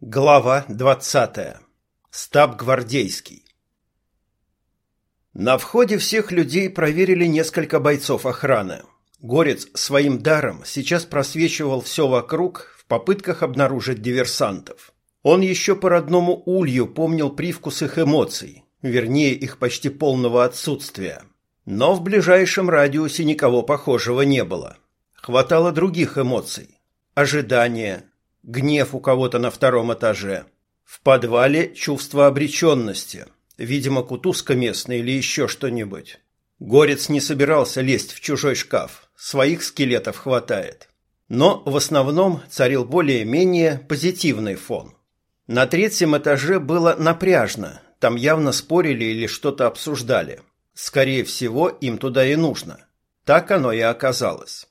Глава 20. Стаб гвардейский. На входе всех людей проверили несколько бойцов охраны. Горец своим даром сейчас просвечивал все вокруг в попытках обнаружить диверсантов. Он еще по родному улью помнил привкус их эмоций, вернее их почти полного отсутствия. Но в ближайшем радиусе никого похожего не было. Хватало других эмоций. Ожидания, гнев у кого-то на втором этаже. В подвале чувство обреченности. Видимо, кутузка местная или еще что-нибудь. Горец не собирался лезть в чужой шкаф. Своих скелетов хватает. Но в основном царил более-менее позитивный фон. На третьем этаже было напряжно. Там явно спорили или что-то обсуждали. Скорее всего, им туда и нужно. Так оно и оказалось.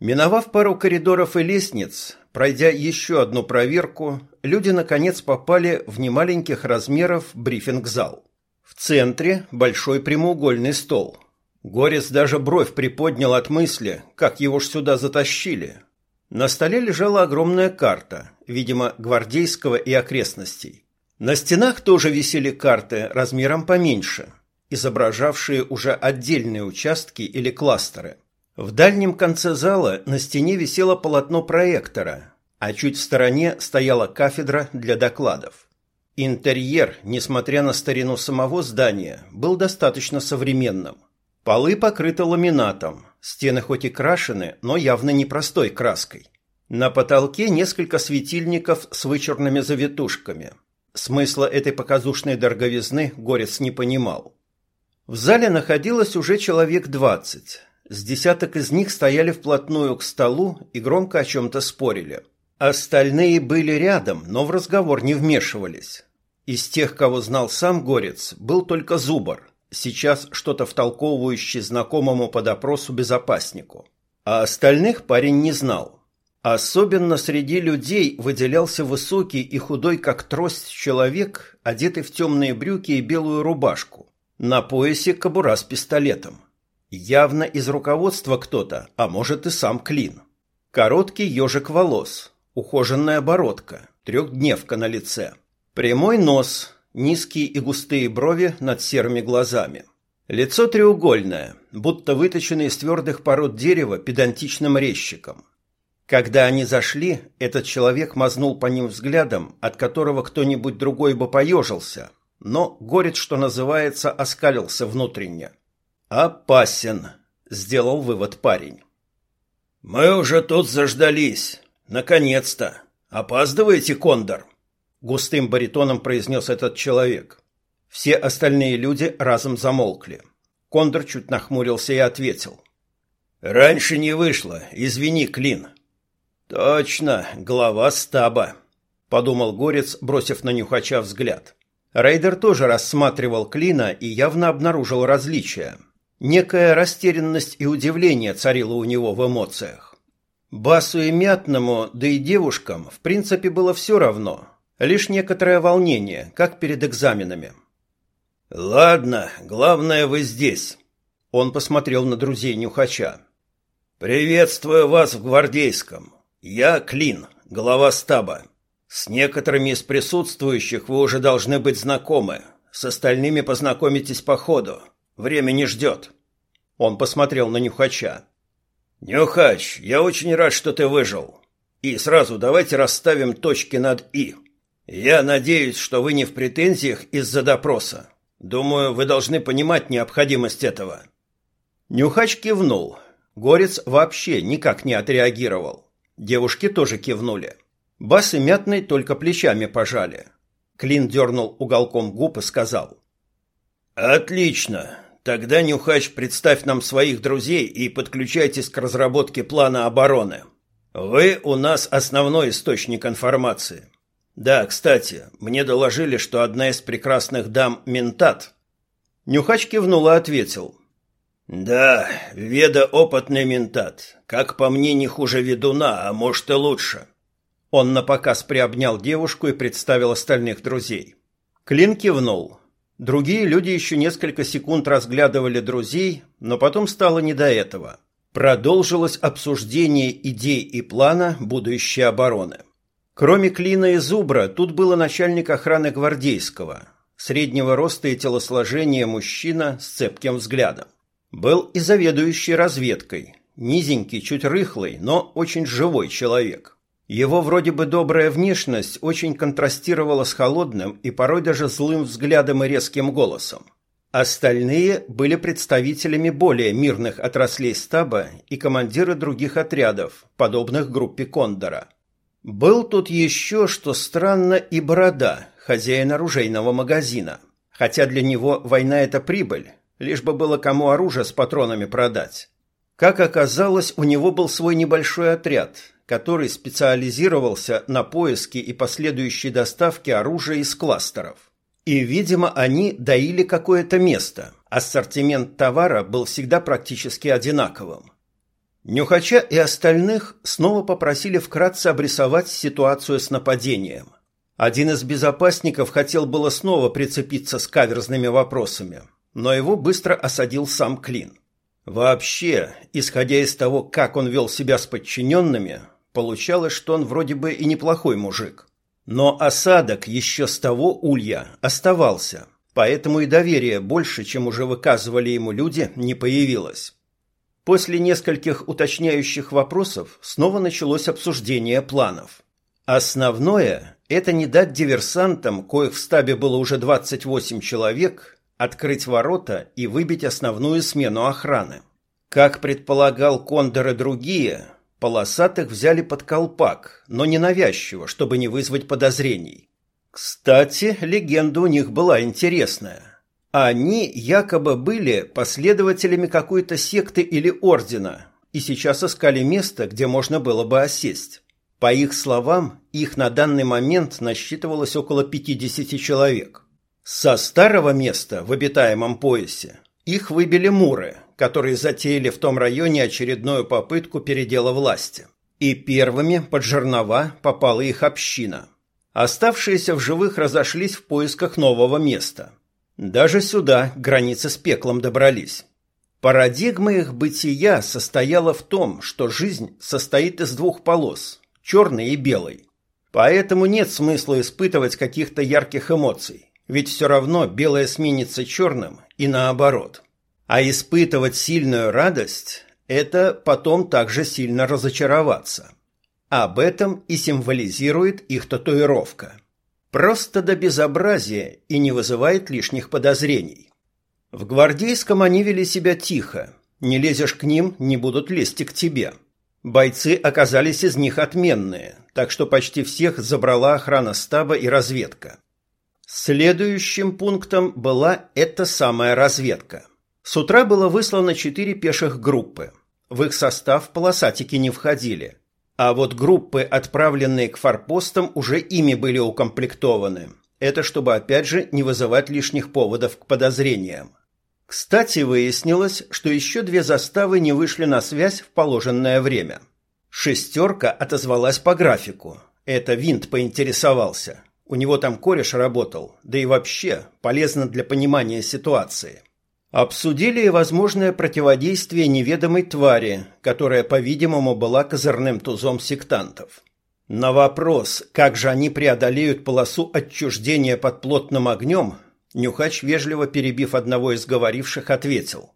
Миновав пару коридоров и лестниц, Пройдя еще одну проверку, люди наконец попали в немаленьких размеров брифинг-зал. В центре большой прямоугольный стол. Горец даже бровь приподнял от мысли, как его ж сюда затащили. На столе лежала огромная карта, видимо, гвардейского и окрестностей. На стенах тоже висели карты размером поменьше, изображавшие уже отдельные участки или кластеры. В дальнем конце зала на стене висело полотно проектора, а чуть в стороне стояла кафедра для докладов. Интерьер, несмотря на старину самого здания, был достаточно современным. Полы покрыты ламинатом, стены хоть и крашены, но явно не простой краской. На потолке несколько светильников с вычурными завитушками. Смысла этой показушной дороговизны Горец не понимал. В зале находилось уже человек двадцать. С десяток из них стояли вплотную к столу и громко о чем-то спорили. Остальные были рядом, но в разговор не вмешивались. Из тех, кого знал сам Горец, был только Зубар, сейчас что-то втолковывающий знакомому по допросу безопаснику. А остальных парень не знал. Особенно среди людей выделялся высокий и худой, как трость, человек, одетый в темные брюки и белую рубашку. На поясе кобура с пистолетом. Явно из руководства кто-то, а может и сам Клин. Короткий ежик волос, ухоженная бородка, трехдневка на лице. Прямой нос, низкие и густые брови над серыми глазами. Лицо треугольное, будто выточенное из твердых пород дерева педантичным резчиком. Когда они зашли, этот человек мазнул по ним взглядом, от которого кто-нибудь другой бы поежился, но, горец, что называется, оскалился внутренне – «Опасен», — сделал вывод парень. «Мы уже тут заждались. Наконец-то. Опаздываете, Кондор?» Густым баритоном произнес этот человек. Все остальные люди разом замолкли. Кондор чуть нахмурился и ответил. «Раньше не вышло. Извини, Клин». «Точно, глава стаба», — подумал Горец, бросив на Нюхача взгляд. Рейдер тоже рассматривал Клина и явно обнаружил различия. Некая растерянность и удивление царило у него в эмоциях. Басу и Мятному, да и девушкам, в принципе, было все равно. Лишь некоторое волнение, как перед экзаменами. «Ладно, главное, вы здесь». Он посмотрел на друзей Нюхача. «Приветствую вас в Гвардейском. Я Клин, глава стаба. С некоторыми из присутствующих вы уже должны быть знакомы. С остальными познакомитесь по ходу. Время не ждет. Он посмотрел на Нюхача. Нюхач, я очень рад, что ты выжил. И сразу давайте расставим точки над «и». Я надеюсь, что вы не в претензиях из-за допроса. Думаю, вы должны понимать необходимость этого. Нюхач кивнул. Горец вообще никак не отреагировал. Девушки тоже кивнули. Бас и Мятный только плечами пожали. Клин дернул уголком губ и сказал. «Отлично. Тогда, Нюхач, представь нам своих друзей и подключайтесь к разработке плана обороны. Вы у нас основной источник информации. Да, кстати, мне доложили, что одна из прекрасных дам Ментат. Нюхач кивнул и ответил. Да, Веда опытный ментат. Как по мне, не хуже ведуна, а может и лучше. Он напоказ приобнял девушку и представил остальных друзей. Клин кивнул. Другие люди еще несколько секунд разглядывали друзей, но потом стало не до этого. Продолжилось обсуждение идей и плана будущей обороны. Кроме Клина и Зубра, тут был начальник охраны гвардейского, среднего роста и телосложения мужчина с цепким взглядом. Был и заведующий разведкой, низенький, чуть рыхлый, но очень живой человек. Его вроде бы добрая внешность очень контрастировала с холодным и порой даже злым взглядом и резким голосом. Остальные были представителями более мирных отраслей стаба и командиры других отрядов, подобных группе Кондора. Был тут еще, что странно, и Борода, хозяин оружейного магазина. Хотя для него война – это прибыль, лишь бы было кому оружие с патронами продать. Как оказалось, у него был свой небольшой отряд, который специализировался на поиске и последующей доставке оружия из кластеров. И, видимо, они доили какое-то место. Ассортимент товара был всегда практически одинаковым. Нюхача и остальных снова попросили вкратце обрисовать ситуацию с нападением. Один из безопасников хотел было снова прицепиться с каверзными вопросами, но его быстро осадил сам Клин. Вообще, исходя из того, как он вел себя с подчиненными, получалось, что он вроде бы и неплохой мужик. Но осадок еще с того улья оставался, поэтому и доверия больше, чем уже выказывали ему люди, не появилось. После нескольких уточняющих вопросов снова началось обсуждение планов. Основное – это не дать диверсантам, коих в стабе было уже 28 человек, открыть ворота и выбить основную смену охраны. Как предполагал Кондор и другие, полосатых взяли под колпак, но не навязчиво, чтобы не вызвать подозрений. Кстати, легенда у них была интересная. Они якобы были последователями какой-то секты или ордена и сейчас искали место, где можно было бы осесть. По их словам, их на данный момент насчитывалось около 50 человек. Со старого места в обитаемом поясе их выбили муры, которые затеяли в том районе очередную попытку передела власти. И первыми под жернова попала их община. Оставшиеся в живых разошлись в поисках нового места. Даже сюда границы с пеклом добрались. Парадигма их бытия состояла в том, что жизнь состоит из двух полос – черной и белой. Поэтому нет смысла испытывать каких-то ярких эмоций. Ведь все равно белое сменится черным и наоборот. А испытывать сильную радость – это потом также сильно разочароваться. Об этом и символизирует их татуировка. Просто до безобразия и не вызывает лишних подозрений. В гвардейском они вели себя тихо. Не лезешь к ним, не будут лезть и к тебе. Бойцы оказались из них отменные, так что почти всех забрала охрана стаба и разведка. Следующим пунктом была эта самая разведка. С утра было выслано четыре пеших группы. В их состав полосатики не входили. А вот группы, отправленные к форпостам, уже ими были укомплектованы. Это чтобы, опять же, не вызывать лишних поводов к подозрениям. Кстати, выяснилось, что еще две заставы не вышли на связь в положенное время. «Шестерка» отозвалась по графику. Это Винт поинтересовался. У него там кореш работал, да и вообще полезно для понимания ситуации. Обсудили возможное противодействие неведомой твари, которая, по-видимому, была козырным тузом сектантов. На вопрос, как же они преодолеют полосу отчуждения под плотным огнем, Нюхач, вежливо перебив одного из говоривших, ответил.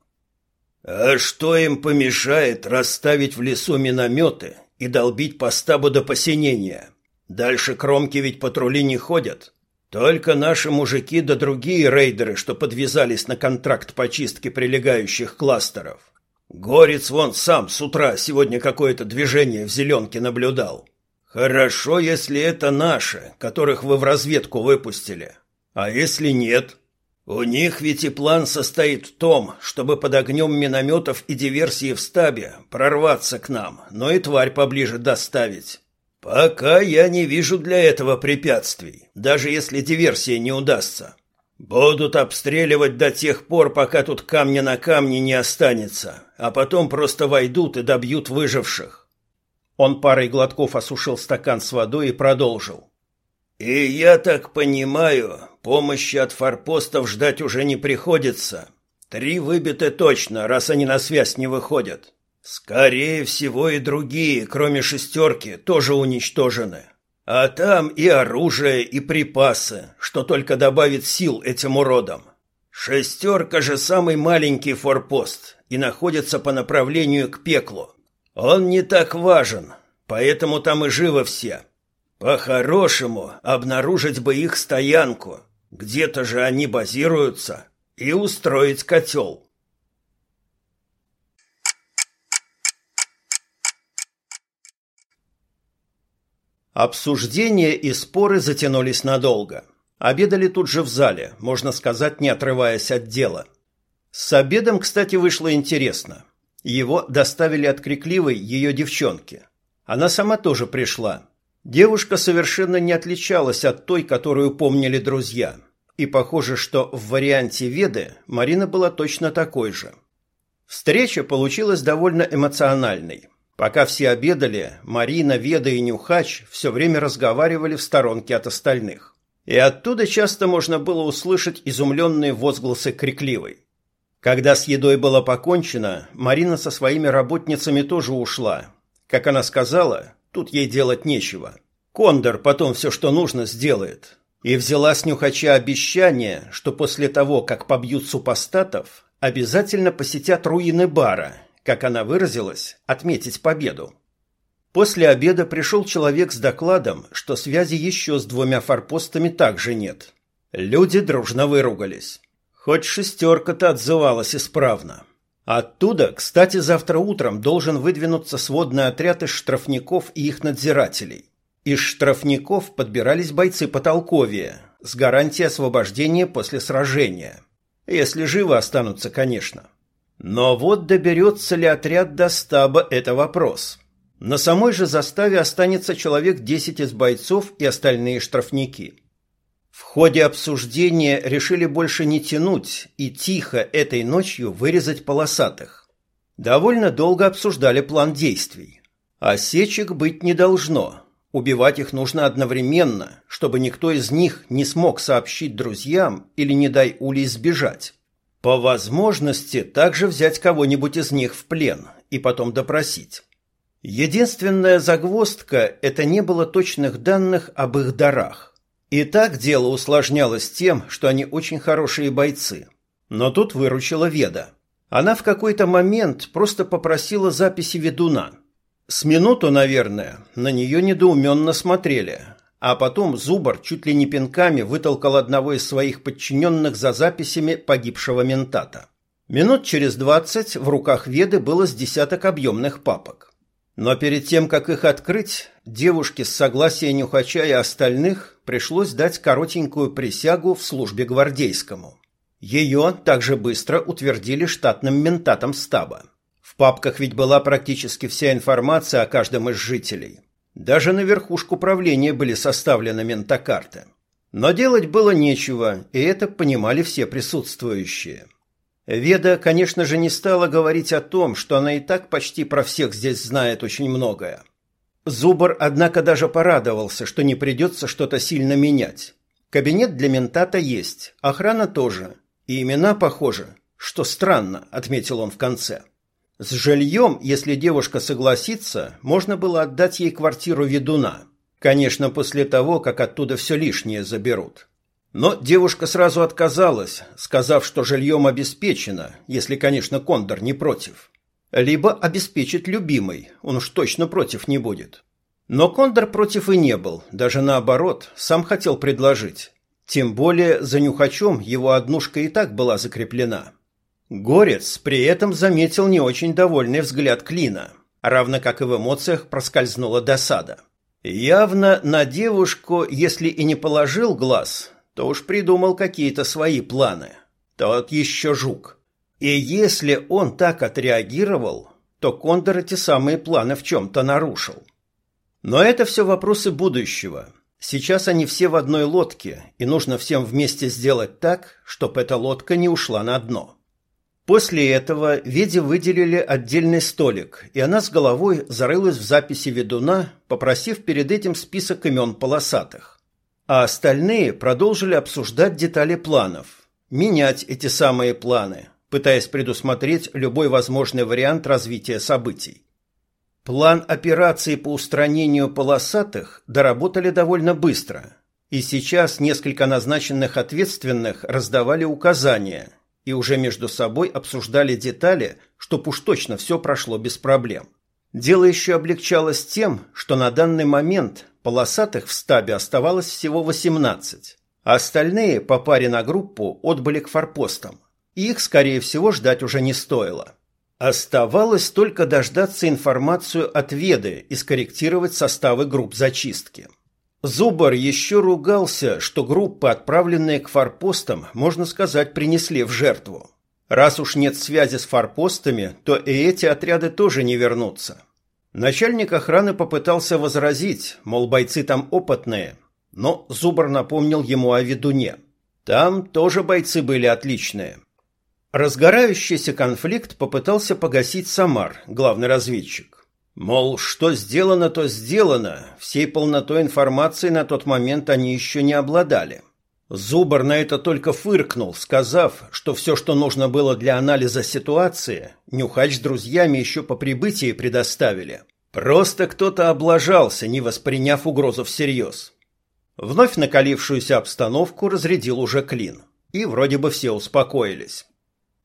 «А что им помешает расставить в лесу минометы и долбить по стабу до посинения?» Дальше кромки ведь патрули не ходят. Только наши мужики да другие рейдеры, что подвязались на контракт по чистке прилегающих кластеров. Горец вон сам с утра сегодня какое-то движение в зеленке наблюдал. Хорошо, если это наши, которых вы в разведку выпустили. А если нет? У них ведь и план состоит в том, чтобы под огнем минометов и диверсии в стабе прорваться к нам, но и тварь поближе доставить. Пока я не вижу для этого препятствий, даже если диверсия не удастся. Будут обстреливать до тех пор, пока тут камня на камне не останется, а потом просто войдут и добьют выживших. Он парой глотков осушил стакан с водой и продолжил. И я так понимаю, помощи от форпостов ждать уже не приходится. Три выбиты точно, раз они на связь не выходят. Скорее всего и другие, кроме шестерки, тоже уничтожены. А там и оружие, и припасы, что только добавит сил этим уродам. Шестерка же самый маленький форпост и находится по направлению к пеклу. Он не так важен, поэтому там и живы все. По-хорошему, обнаружить бы их стоянку. Где-то же они базируются. И устроить котел. Обсуждения и споры затянулись надолго. Обедали тут же в зале, можно сказать, не отрываясь от дела. С обедом, кстати, вышло интересно. Его доставили от крикливой ее девчонки. Она сама тоже пришла, Девушка совершенно не отличалась от той, которую помнили друзья. И похоже, что в варианте Веды Марина была точно такой же. Встреча получилась довольно эмоциональной. Пока все обедали, Марина, Веда и Нюхач все время разговаривали в сторонке от остальных. И оттуда часто можно было услышать изумленные возгласы крикливой. Когда с едой было покончено, Марина со своими работницами тоже ушла. Как она сказала, Тут ей делать нечего. Кондор потом все, что нужно, сделает. И взяла с нюхача обещание, что после того, как побьют супостатов, обязательно посетят руины бара, как она выразилась, отметить победу. После обеда пришел человек с докладом, что связи еще с двумя форпостами также нет. Люди дружно выругались. Хоть шестерка-то отзывалась исправно. Оттуда, кстати, завтра утром должен выдвинуться сводный отряд из штрафников и их надзирателей. Из штрафников подбирались бойцы потолковее, с гарантией освобождения после сражения. Если живы останутся, конечно. Но вот доберется ли отряд до стаба – это вопрос. На самой же заставе останется человек 10 из бойцов и остальные штрафники. В ходе обсуждения решили больше не тянуть и тихо этой ночью вырезать полосатых. Довольно долго обсуждали план действий. Осечек быть не должно. Убивать их нужно одновременно, чтобы никто из них не смог сообщить друзьям или, не дай улей, сбежать. По возможности также взять кого-нибудь из них в плен и потом допросить. Единственная загвоздка – это не было точных данных об их дарах. И так дело усложнялось тем, что они очень хорошие бойцы. Но тут выручила Веда. Она в какой-то момент просто попросила записи ведуна. С минуту, наверное, на нее недоуменно смотрели. А потом Зубар чуть ли не пинками вытолкал одного из своих подчиненных за записями погибшего ментата. Минут через двадцать в руках Веды было с десяток объемных папок. Но перед тем, как их открыть, девушке с согласия Нюхача и остальных пришлось дать коротенькую присягу в службе гвардейскому. Ее также быстро утвердили штатным ментатом стаба. В папках ведь была практически вся информация о каждом из жителей. Даже на верхушку правления были составлены ментокарты. Но делать было нечего, и это понимали все присутствующие. Веда, конечно же, не стала говорить о том, что она и так почти про всех здесь знает очень многое. Зубр, однако, даже порадовался, что не придется что-то сильно менять. Кабинет для ментата есть, охрана тоже. И имена похожи, что странно, отметил он в конце. С жильем, если девушка согласится, можно было отдать ей квартиру ведуна. Конечно, после того, как оттуда все лишнее заберут. Но девушка сразу отказалась, сказав, что жильем обеспечено, если, конечно, Кондор не против. Либо обеспечит любимый, он уж точно против не будет. Но Кондор против и не был, даже наоборот, сам хотел предложить. Тем более за нюхачом его однушка и так была закреплена. Горец при этом заметил не очень довольный взгляд Клина, равно как и в эмоциях проскользнула досада. Явно на девушку, если и не положил глаз, то уж придумал какие-то свои планы. Тот еще жук. И если он так отреагировал, то Кондор эти самые планы в чем-то нарушил. Но это все вопросы будущего. Сейчас они все в одной лодке, и нужно всем вместе сделать так, чтобы эта лодка не ушла на дно. После этого Веде выделили отдельный столик, и она с головой зарылась в записи ведуна, попросив перед этим список имен полосатых а остальные продолжили обсуждать детали планов, менять эти самые планы, пытаясь предусмотреть любой возможный вариант развития событий. План операции по устранению полосатых доработали довольно быстро, и сейчас несколько назначенных ответственных раздавали указания и уже между собой обсуждали детали, чтоб уж точно все прошло без проблем. Дело еще облегчалось тем, что на данный момент полосатых в стабе оставалось всего 18, а остальные по паре на группу отбыли к форпостам, и их, скорее всего, ждать уже не стоило. Оставалось только дождаться информацию от Веды и скорректировать составы групп зачистки. Зубар еще ругался, что группы, отправленные к форпостам, можно сказать, принесли в жертву. Раз уж нет связи с форпостами, то и эти отряды тоже не вернутся. Начальник охраны попытался возразить, мол, бойцы там опытные, но Зубар напомнил ему о ведуне. Там тоже бойцы были отличные. Разгорающийся конфликт попытался погасить Самар, главный разведчик. Мол, что сделано, то сделано, всей полнотой информации на тот момент они еще не обладали. Зубар на это только фыркнул, сказав, что все, что нужно было для анализа ситуации, Нюхач с друзьями еще по прибытии предоставили. Просто кто-то облажался, не восприняв угрозу всерьез. Вновь накалившуюся обстановку разрядил уже Клин. И вроде бы все успокоились.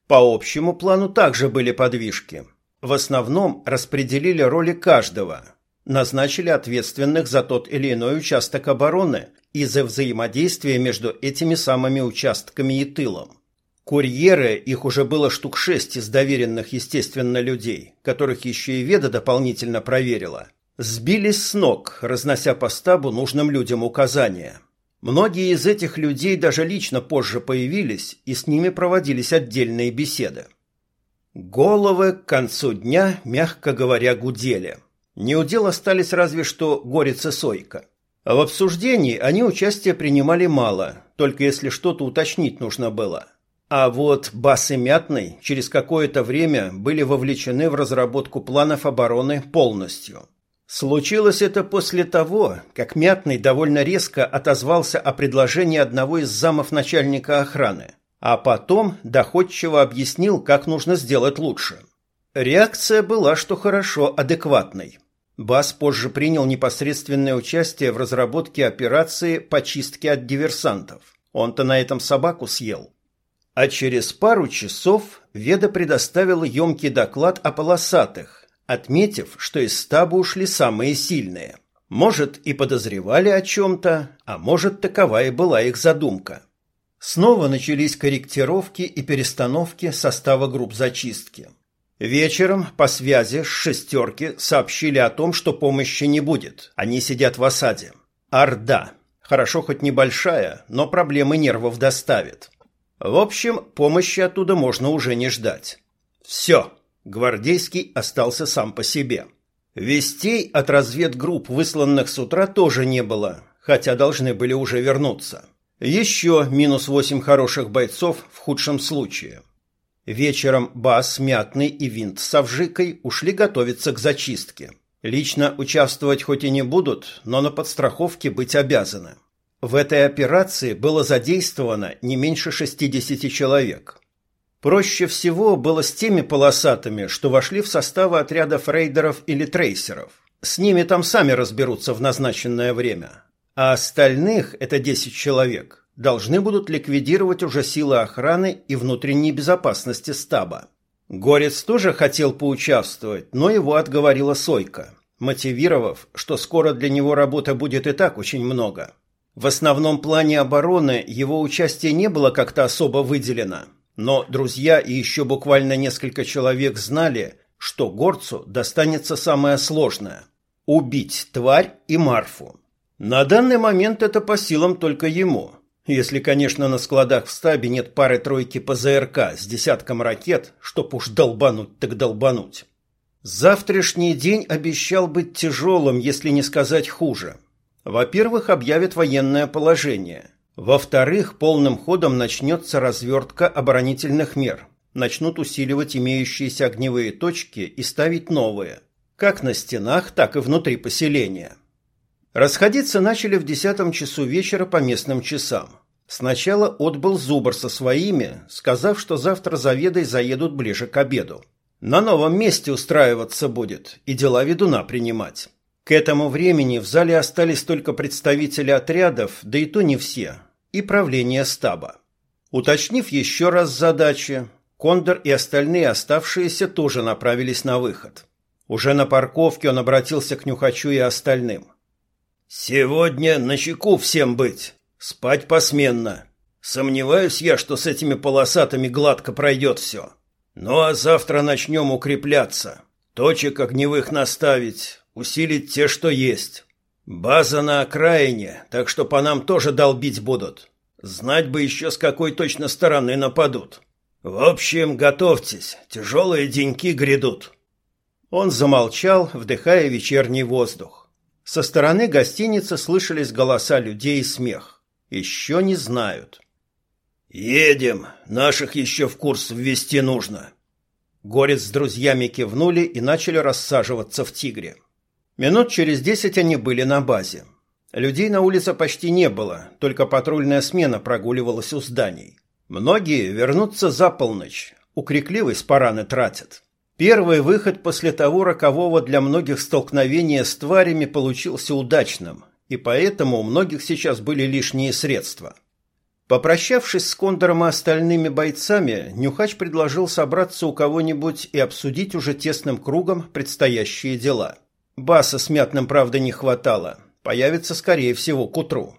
По общему плану также были подвижки. В основном распределили роли каждого, назначили ответственных за тот или иной участок обороны и за взаимодействие между этими самыми участками и тылом. Курьеры, их уже было штук шесть из доверенных, естественно, людей, которых еще и Веда дополнительно проверила, сбились с ног, разнося по стабу нужным людям указания – Многие из этих людей даже лично позже появились, и с ними проводились отдельные беседы. Головы к концу дня, мягко говоря, гудели. Не удел остались разве что Горец и Сойка. А в обсуждении они участие принимали мало, только если что-то уточнить нужно было. А вот Бас и Мятный через какое-то время были вовлечены в разработку планов обороны полностью – Случилось это после того, как Мятный довольно резко отозвался о предложении одного из замов начальника охраны, а потом доходчиво объяснил, как нужно сделать лучше. Реакция была, что хорошо, адекватной. Бас позже принял непосредственное участие в разработке операции по чистке от диверсантов. Он-то на этом собаку съел. А через пару часов Веда предоставила емкий доклад о полосатых, отметив, что из стаба ушли самые сильные. Может, и подозревали о чем-то, а может, такова и была их задумка. Снова начались корректировки и перестановки состава групп зачистки. Вечером по связи с «шестерки» сообщили о том, что помощи не будет. Они сидят в осаде. Орда. Хорошо хоть небольшая, но проблемы нервов доставит. В общем, помощи оттуда можно уже не ждать. Все. Гвардейский остался сам по себе. Вестей от разведгрупп, высланных с утра, тоже не было, хотя должны были уже вернуться. Еще минус восемь хороших бойцов в худшем случае. Вечером Бас, Мятный и Винт с Авжикой ушли готовиться к зачистке. Лично участвовать хоть и не будут, но на подстраховке быть обязаны. В этой операции было задействовано не меньше 60 человек. Проще всего было с теми полосатыми, что вошли в составы отрядов рейдеров или трейсеров. С ними там сами разберутся в назначенное время. А остальных, это 10 человек, должны будут ликвидировать уже силы охраны и внутренней безопасности стаба. Горец тоже хотел поучаствовать, но его отговорила Сойка, мотивировав, что скоро для него работы будет и так очень много. В основном плане обороны его участие не было как-то особо выделено – но друзья и еще буквально несколько человек знали, что горцу достанется самое сложное – убить тварь и Марфу. На данный момент это по силам только ему. Если, конечно, на складах в стабе нет пары-тройки ПЗРК с десятком ракет, чтоб уж долбануть так долбануть. Завтрашний день обещал быть тяжелым, если не сказать хуже. Во-первых, объявят военное положение – во-вторых, полным ходом начнется развертка оборонительных мер. Начнут усиливать имеющиеся огневые точки и ставить новые, как на стенах, так и внутри поселения. Расходиться начали в десятом часу вечера по местным часам. Сначала отбыл Зубр со своими, сказав, что завтра за Ведой заедут ближе к обеду. На новом месте устраиваться будет и дела ведуна принимать. К этому времени в зале остались только представители отрядов, да и то не все, и правление стаба. Уточнив еще раз задачи, Кондор и остальные оставшиеся тоже направились на выход. Уже на парковке он обратился к Нюхачу и остальным. «Сегодня на чеку всем быть. Спать посменно. Сомневаюсь я, что с этими полосатыми гладко пройдет все. Ну а завтра начнем укрепляться. Точек огневых наставить, усилить те, что есть. База на окраине, так что по нам тоже долбить будут. Знать бы еще, с какой точно стороны нападут. В общем, готовьтесь, тяжелые деньки грядут». Он замолчал, вдыхая вечерний воздух. Со стороны гостиницы слышались голоса людей и смех. Еще не знают. «Едем. Наших еще в курс ввести нужно». Горец с друзьями кивнули и начали рассаживаться в «Тигре». Минут через десять они были на базе. Людей на улице почти не было, только патрульная смена прогуливалась у зданий. Многие вернутся за полночь, у крикливой спараны тратят. Первый выход после того рокового для многих столкновения с тварями получился удачным, и поэтому у многих сейчас были лишние средства – Попрощавшись с Кондором и остальными бойцами, Нюхач предложил собраться у кого-нибудь и обсудить уже тесным кругом предстоящие дела. Баса с мятным, правда, не хватало. Появится, скорее всего, к утру.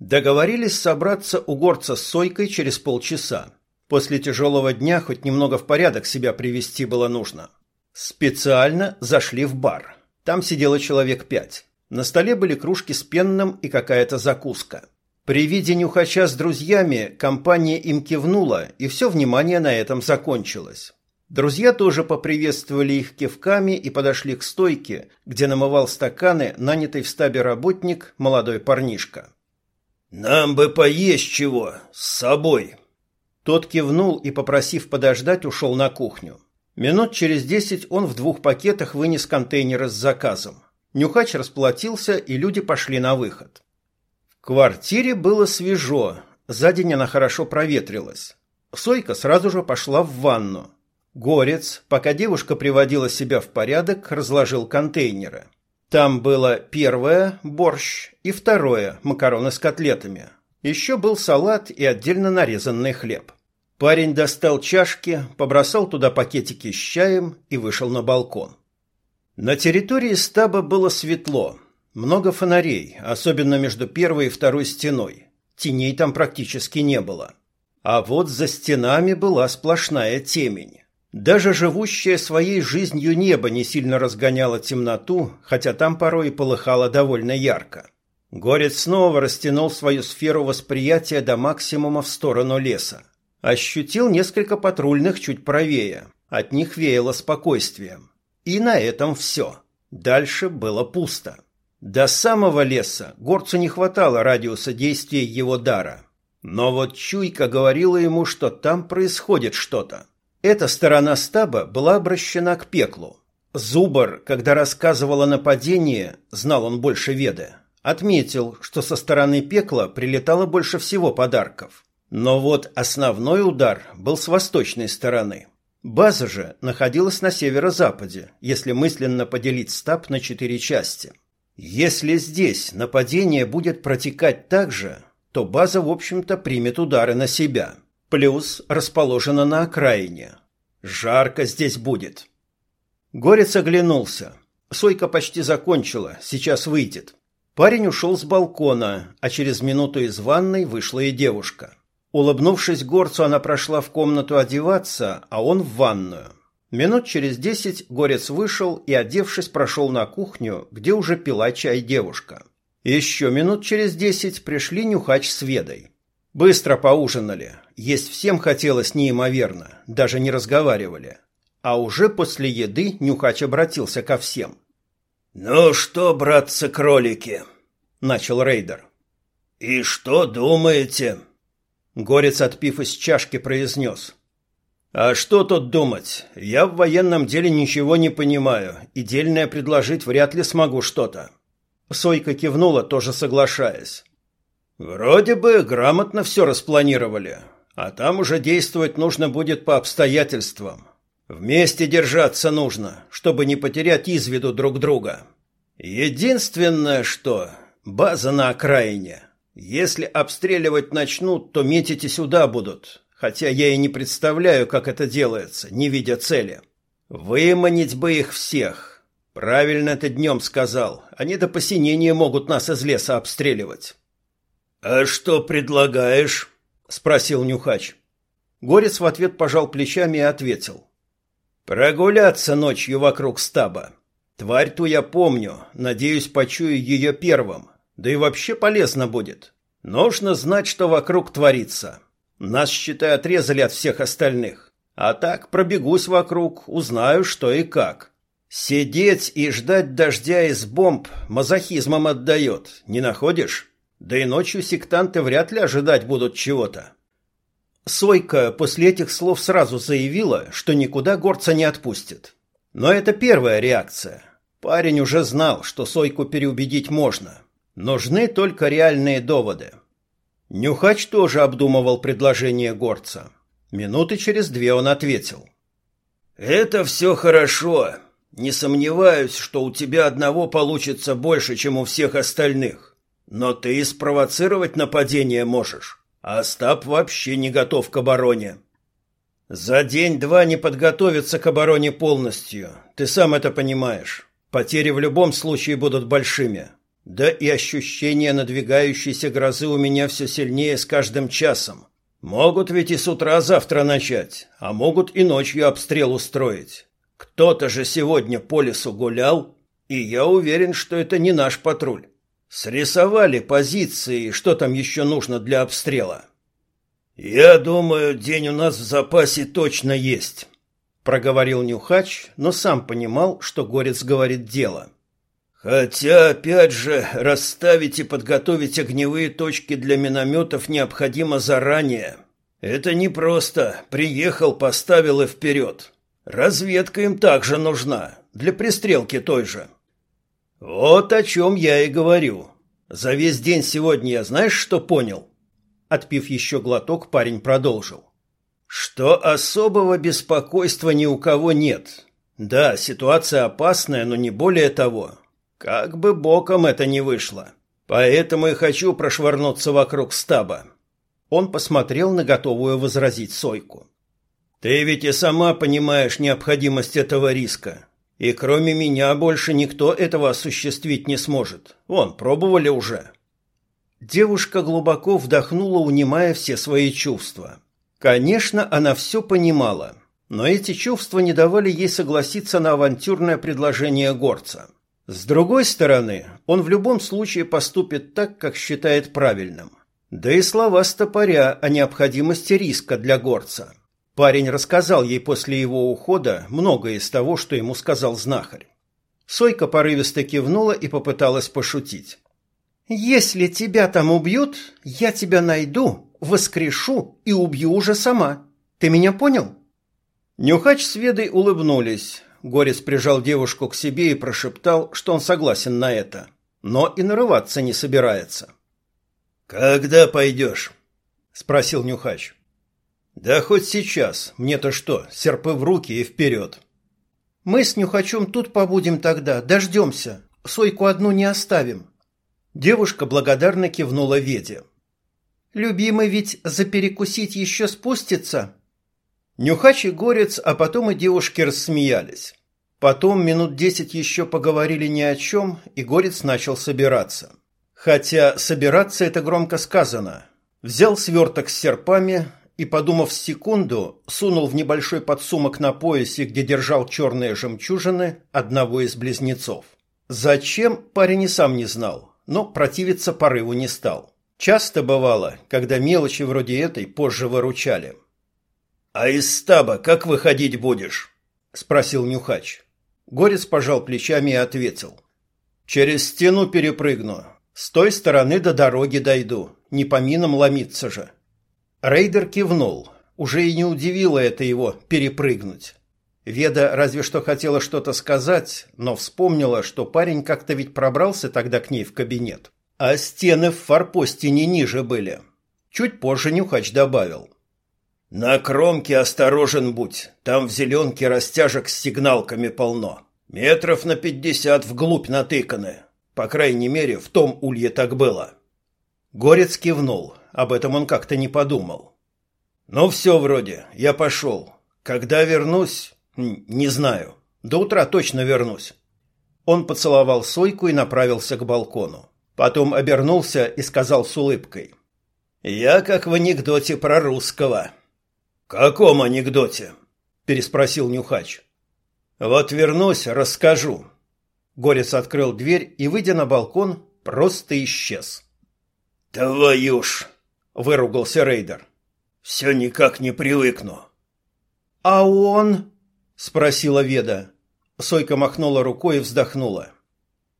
Договорились собраться у горца с Сойкой через полчаса. После тяжелого дня хоть немного в порядок себя привести было нужно. Специально зашли в бар. Там сидело человек пять. На столе были кружки с пенным и какая-то закуска. При виде нюхача с друзьями компания им кивнула, и все внимание на этом закончилось. Друзья тоже поприветствовали их кивками и подошли к стойке, где намывал стаканы нанятый в стабе работник молодой парнишка. «Нам бы поесть чего, с собой!» Тот кивнул и, попросив подождать, ушел на кухню. Минут через десять он в двух пакетах вынес контейнеры с заказом. Нюхач расплатился, и люди пошли на выход квартире было свежо, за день она хорошо проветрилась. Сойка сразу же пошла в ванну. Горец, пока девушка приводила себя в порядок, разложил контейнеры. Там было первое – борщ, и второе – макароны с котлетами. Еще был салат и отдельно нарезанный хлеб. Парень достал чашки, побросал туда пакетики с чаем и вышел на балкон. На территории стаба было светло – много фонарей, особенно между первой и второй стеной. Теней там практически не было. А вот за стенами была сплошная темень. Даже живущее своей жизнью небо не сильно разгоняло темноту, хотя там порой и полыхало довольно ярко. Горец снова растянул свою сферу восприятия до максимума в сторону леса. Ощутил несколько патрульных чуть правее. От них веяло спокойствием. И на этом все. Дальше было пусто. До самого леса горцу не хватало радиуса действия его дара. Но вот чуйка говорила ему, что там происходит что-то. Эта сторона стаба была обращена к пеклу. Зубар, когда рассказывал о нападении, знал он больше веды, отметил, что со стороны пекла прилетало больше всего подарков. Но вот основной удар был с восточной стороны. База же находилась на северо-западе, если мысленно поделить стаб на четыре части – если здесь нападение будет протекать так же, то база, в общем-то, примет удары на себя. Плюс расположена на окраине. Жарко здесь будет. Горец оглянулся. Сойка почти закончила, сейчас выйдет. Парень ушел с балкона, а через минуту из ванной вышла и девушка. Улыбнувшись горцу, она прошла в комнату одеваться, а он в ванную. Минут через десять Горец вышел и, одевшись, прошел на кухню, где уже пила чай девушка. Еще минут через десять пришли Нюхач с Ведой. Быстро поужинали. Есть всем хотелось неимоверно, даже не разговаривали. А уже после еды Нюхач обратился ко всем. «Ну что, братцы-кролики?» — начал рейдер. «И что думаете?» Горец, отпив из чашки, произнес. А что тут думать? Я в военном деле ничего не понимаю, и дельное предложить вряд ли смогу что-то. Сойка кивнула, тоже соглашаясь. Вроде бы грамотно все распланировали, а там уже действовать нужно будет по обстоятельствам. Вместе держаться нужно, чтобы не потерять из виду друг друга. Единственное, что база на окраине. Если обстреливать начнут, то метите сюда будут, хотя я и не представляю, как это делается, не видя цели. Выманить бы их всех. Правильно ты днем сказал, они до посинения могут нас из леса обстреливать. «А что предлагаешь?» — спросил Нюхач. Горец в ответ пожал плечами и ответил. Прогуляться ночью вокруг стаба. Тварь ту я помню, надеюсь, почую ее первым. Да и вообще полезно будет. Нужно знать, что вокруг творится. Нас, считай, отрезали от всех остальных. А так пробегусь вокруг, узнаю, что и как. Сидеть и ждать дождя из бомб мазохизмом отдает, не находишь? Да и ночью сектанты вряд ли ожидать будут чего-то. Сойка после этих слов сразу заявила, что никуда горца не отпустит. Но это первая реакция. Парень уже знал, что Сойку переубедить можно. Нужны только реальные доводы. Нюхач тоже обдумывал предложение горца. Минуты через две он ответил. «Это все хорошо. Не сомневаюсь, что у тебя одного получится больше, чем у всех остальных. Но ты и спровоцировать нападение можешь. А Остап вообще не готов к обороне. За день-два не подготовиться к обороне полностью. Ты сам это понимаешь. Потери в любом случае будут большими. Да и ощущение надвигающейся грозы у меня все сильнее с каждым часом. Могут ведь и с утра завтра начать, а могут и ночью обстрел устроить. Кто-то же сегодня по лесу гулял, и я уверен, что это не наш патруль. Срисовали позиции, что там еще нужно для обстрела. Я думаю, день у нас в запасе точно есть, проговорил Нюхач, но сам понимал, что Горец говорит дело. Хотя, опять же, расставить и подготовить огневые точки для минометов необходимо заранее. Это не просто приехал, поставил и вперед. Разведка им также нужна, для пристрелки той же. Вот о чем я и говорю. За весь день сегодня я знаешь, что понял? Отпив еще глоток, парень продолжил. Что особого беспокойства ни у кого нет. Да, ситуация опасная, но не более того. Как бы боком это ни вышло. Поэтому и хочу прошвырнуться вокруг стаба. Он посмотрел на готовую возразить Сойку. Ты ведь и сама понимаешь необходимость этого риска. И кроме меня больше никто этого осуществить не сможет. Вон, пробовали уже. Девушка глубоко вдохнула, унимая все свои чувства. Конечно, она все понимала, но эти чувства не давали ей согласиться на авантюрное предложение горца. С другой стороны, он в любом случае поступит так, как считает правильным. Да и слова стопоря о необходимости риска для горца – Парень рассказал ей после его ухода многое из того, что ему сказал знахарь. Сойка порывисто кивнула и попыталась пошутить. «Если тебя там убьют, я тебя найду, воскрешу и убью уже сама. Ты меня понял?» Нюхач с Ведой улыбнулись. Горец прижал девушку к себе и прошептал, что он согласен на это, но и нарываться не собирается. «Когда пойдешь?» — спросил Нюхач. Да хоть сейчас. Мне-то что, серпы в руки и вперед. Мы с Нюхачом тут побудем тогда, дождемся. Сойку одну не оставим. Девушка благодарно кивнула Веде. Любимый ведь за перекусить еще спустится. Нюхач и Горец, а потом и девушки рассмеялись. Потом минут десять еще поговорили ни о чем, и Горец начал собираться. Хотя собираться это громко сказано. Взял сверток с серпами, и, подумав секунду, сунул в небольшой подсумок на поясе, где держал черные жемчужины, одного из близнецов. Зачем, парень и сам не знал, но противиться порыву не стал. Часто бывало, когда мелочи вроде этой позже выручали. «А из стаба как выходить будешь?» – спросил Нюхач. Горец пожал плечами и ответил. «Через стену перепрыгну. С той стороны до дороги дойду. Не по минам ломиться же. Рейдер кивнул. Уже и не удивило это его перепрыгнуть. Веда разве что хотела что-то сказать, но вспомнила, что парень как-то ведь пробрался тогда к ней в кабинет. А стены в форпосте не ниже были. Чуть позже Нюхач добавил. На кромке осторожен будь, там в зеленке растяжек с сигналками полно. Метров на пятьдесят вглубь натыканы. По крайней мере, в том улье так было. Горец кивнул, об этом он как-то не подумал. Ну все вроде, я пошел. Когда вернусь, не знаю. До утра точно вернусь. Он поцеловал Сойку и направился к балкону. Потом обернулся и сказал с улыбкой. «Я как в анекдоте про русского». «Каком анекдоте?» – переспросил Нюхач. «Вот вернусь, расскажу». Горец открыл дверь и, выйдя на балкон, просто исчез. «Твою ж!» – выругался рейдер. «Все никак не привыкну». «А он?» – спросила Веда. Сойка махнула рукой и вздохнула.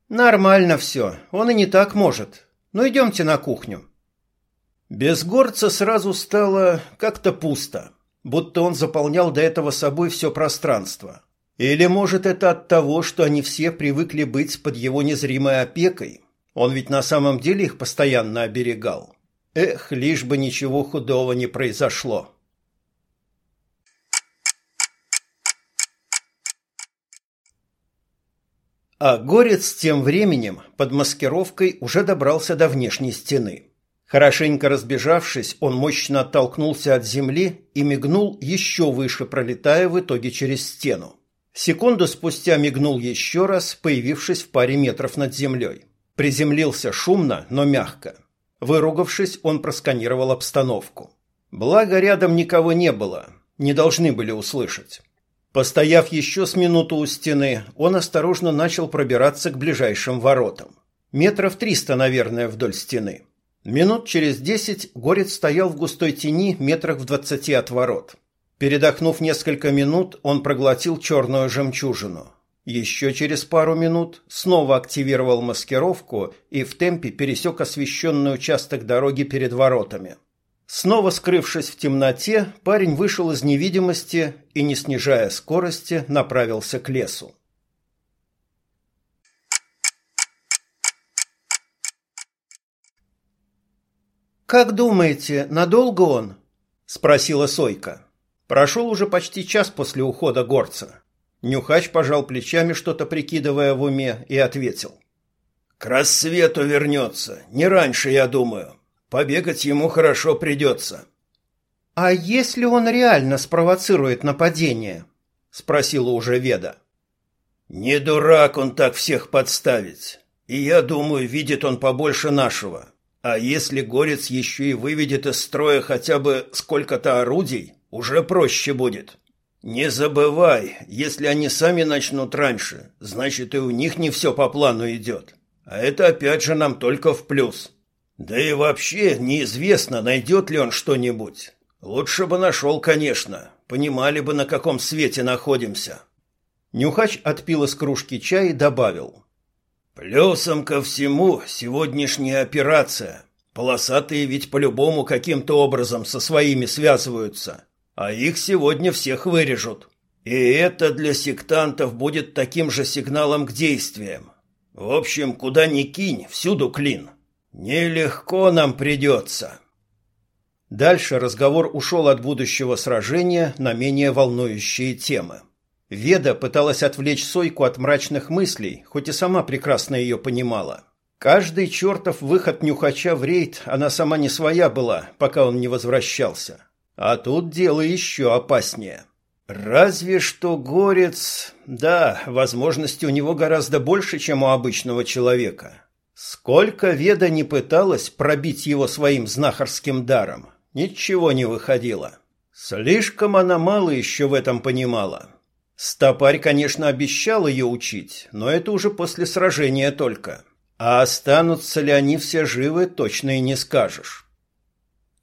«Нормально все, он и не так может. Ну идемте на кухню». Без горца сразу стало как-то пусто, будто он заполнял до этого собой все пространство. Или, может, это от того, что они все привыкли быть под его незримой опекой? Он ведь на самом деле их постоянно оберегал. Эх, лишь бы ничего худого не произошло. А Горец тем временем под маскировкой уже добрался до внешней стены. Хорошенько разбежавшись, он мощно оттолкнулся от земли и мигнул еще выше, пролетая в итоге через стену. Секунду спустя мигнул еще раз, появившись в паре метров над землей. Приземлился шумно, но мягко. Выругавшись, он просканировал обстановку. Благо, рядом никого не было, не должны были услышать. Постояв еще с минуту у стены, он осторожно начал пробираться к ближайшим воротам. Метров триста, наверное, вдоль стены. Минут через десять Горец стоял в густой тени метрах в двадцати от ворот. Передохнув несколько минут, он проглотил черную жемчужину. Еще через пару минут снова активировал маскировку и в темпе пересек освещенный участок дороги перед воротами. Снова скрывшись в темноте, парень вышел из невидимости и, не снижая скорости, направился к лесу. «Как думаете, надолго он?» – спросила Сойка. Прошел уже почти час после ухода горца. Нюхач пожал плечами, что-то прикидывая в уме, и ответил. «К рассвету вернется. Не раньше, я думаю. Побегать ему хорошо придется. «А если он реально спровоцирует нападение?» — спросила уже Веда. «Не дурак он так всех подставить. И я думаю, видит он побольше нашего. А если Горец еще и выведет из строя хотя бы сколько-то орудий, уже проще будет. Не забывай, если они сами начнут раньше, значит и у них не все по плану идет. А это опять же нам только в плюс». Да и вообще неизвестно, найдет ли он что-нибудь. Лучше бы нашел, конечно. Понимали бы, на каком свете находимся. Нюхач отпил из кружки чай и добавил. Плюсом ко всему сегодняшняя операция. Полосатые ведь по-любому каким-то образом со своими связываются. А их сегодня всех вырежут. И это для сектантов будет таким же сигналом к действиям. В общем, куда ни кинь, всюду клин. Нелегко нам придется. Дальше разговор ушел от будущего сражения на менее волнующие темы. Веда пыталась отвлечь Сойку от мрачных мыслей, хоть и сама прекрасно ее понимала. Каждый чертов выход нюхача в рейд она сама не своя была, пока он не возвращался. А тут дело еще опаснее. Разве что горец... Да, возможности у него гораздо больше, чем у обычного человека. Сколько Веда не пыталась пробить его своим знахарским даром, ничего не выходило. Слишком она мало еще в этом понимала. Стопарь, конечно, обещал ее учить, но это уже после сражения только. А останутся ли они все живы, точно и не скажешь.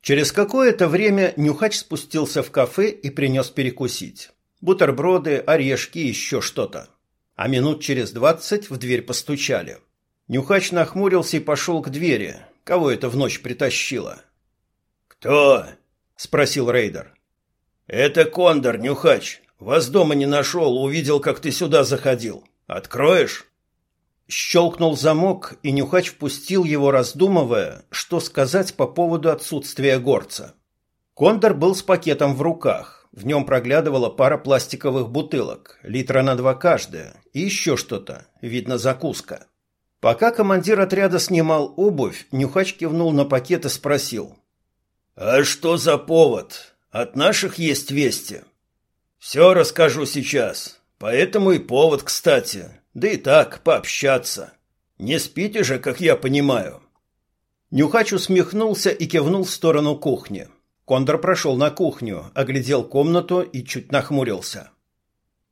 Через какое-то время Нюхач спустился в кафе и принес перекусить. Бутерброды, орешки и еще что-то. А минут через двадцать в дверь постучали. Нюхач нахмурился и пошел к двери. Кого это в ночь притащило? «Кто?» — спросил рейдер. «Это Кондор, Нюхач. Вас дома не нашел, увидел, как ты сюда заходил. Откроешь?» Щелкнул замок, и Нюхач впустил его, раздумывая, что сказать по поводу отсутствия горца. Кондор был с пакетом в руках. В нем проглядывала пара пластиковых бутылок, литра на два каждая, и еще что-то, видно закуска. Пока командир отряда снимал обувь, Нюхач кивнул на пакет и спросил. «А что за повод? От наших есть вести?» «Все расскажу сейчас. Поэтому и повод, кстати. Да и так, пообщаться. Не спите же, как я понимаю». Нюхач усмехнулся и кивнул в сторону кухни. Кондор прошел на кухню, оглядел комнату и чуть нахмурился.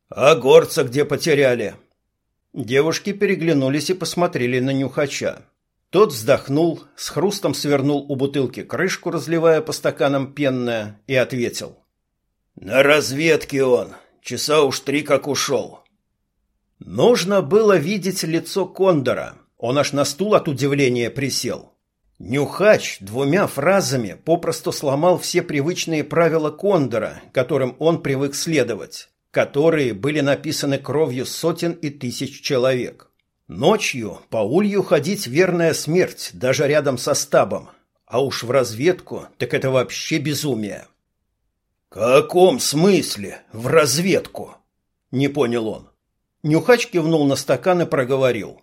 «А горца где потеряли?» Девушки переглянулись и посмотрели на Нюхача. Тот вздохнул, с хрустом свернул у бутылки крышку, разливая по стаканам пенное, и ответил. «На разведке он. Часа уж три как ушел». Нужно было видеть лицо Кондора. Он аж на стул от удивления присел. Нюхач двумя фразами попросту сломал все привычные правила Кондора, которым он привык следовать, которые были написаны кровью сотен и тысяч человек. Ночью по улью ходить верная смерть, даже рядом со стабом, а уж в разведку так это вообще безумие. «Каком смысле в разведку?» — не понял он. Нюхач кивнул на стакан и проговорил.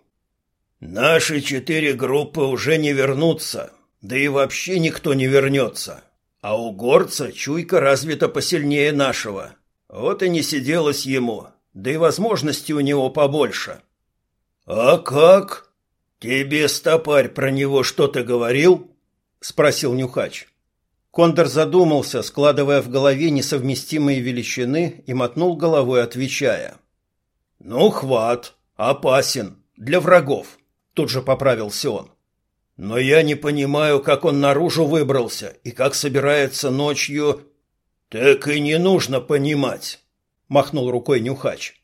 Наши четыре группы уже не вернутся, да и вообще никто не вернется. А у горца чуйка развита посильнее нашего. Вот и не сиделось ему, да и возможностей у него побольше. А как? Тебе стопарь про него что-то говорил? спросил Нюхач. Кондор задумался, складывая в голове несовместимые величины, и мотнул головой, отвечая: "Ну, хват, опасен для врагов. Тут же поправился он. Но я не понимаю, как он наружу выбрался и как собирается ночью... Так и не нужно понимать, махнул рукой Нюхач.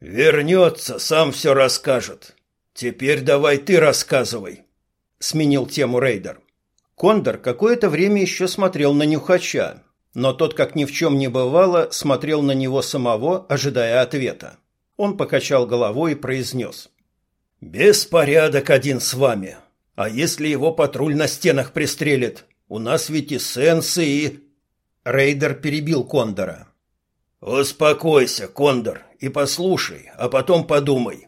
Вернется, сам все расскажет. Теперь давай ты рассказывай, сменил тему Рейдер. Кондор какое-то время еще смотрел на Нюхача, но тот, как ни в чем не бывало, смотрел на него самого, ожидая ответа. Он покачал головой и произнес. «Беспорядок один с вами. А если его патруль на стенах пристрелит? У нас ведь и сенсы, и...» Рейдер перебил Кондора. «Успокойся, Кондор, и послушай, а потом подумай.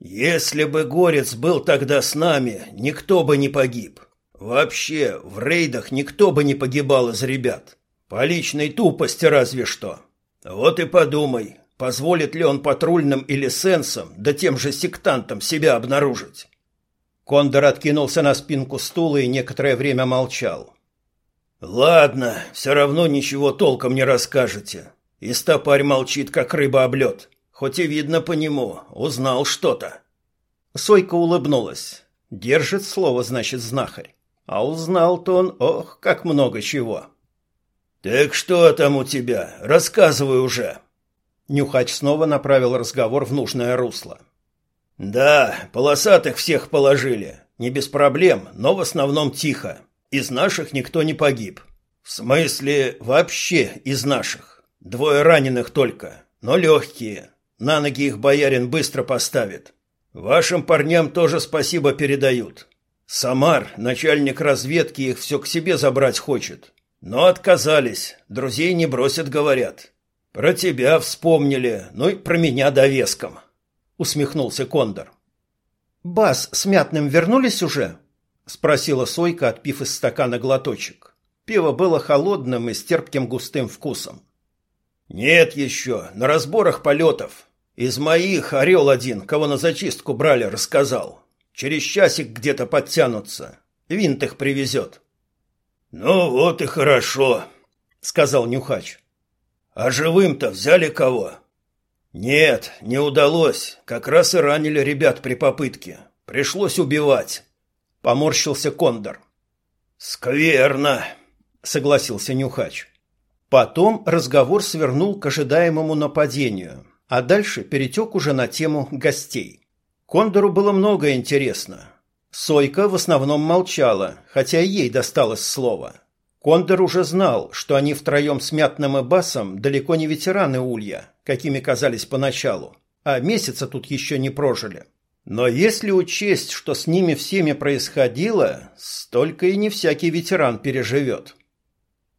Если бы Горец был тогда с нами, никто бы не погиб. Вообще, в рейдах никто бы не погибал из ребят. По личной тупости разве что. Вот и подумай, Позволит ли он патрульным или сенсам, да тем же сектантам себя обнаружить? Кондор откинулся на спинку стула и некоторое время молчал. «Ладно, все равно ничего толком не расскажете. И стопарь молчит, как рыба об лед. Хоть и видно по нему, узнал что-то». Сойка улыбнулась. «Держит слово, значит, знахарь. А узнал-то он, ох, как много чего». «Так что там у тебя? Рассказывай уже». Нюхач снова направил разговор в нужное русло. «Да, полосатых всех положили. Не без проблем, но в основном тихо. Из наших никто не погиб. В смысле, вообще из наших. Двое раненых только, но легкие. На ноги их боярин быстро поставит. Вашим парням тоже спасибо передают. Самар, начальник разведки, их все к себе забрать хочет. Но отказались. Друзей не бросят, говорят. Про тебя вспомнили, ну и про меня довеском, усмехнулся Кондор. Бас с мятным вернулись уже? спросила Сойка, отпив из стакана глоточек. Пиво было холодным и с терпким густым вкусом. Нет еще, на разборах полетов. Из моих орел один, кого на зачистку брали, рассказал. Через часик где-то подтянутся. Винт их привезет. Ну вот и хорошо, сказал Нюхач. А живым-то взяли кого? Нет, не удалось. Как раз и ранили ребят при попытке. Пришлось убивать. Поморщился Кондор. Скверно, согласился Нюхач. Потом разговор свернул к ожидаемому нападению, а дальше перетек уже на тему гостей. Кондору было много интересно. Сойка в основном молчала, хотя ей досталось слово. Кондор уже знал, что они втроем с Мятным и Басом далеко не ветераны Улья, какими казались поначалу, а месяца тут еще не прожили. Но если учесть, что с ними всеми происходило, столько и не всякий ветеран переживет.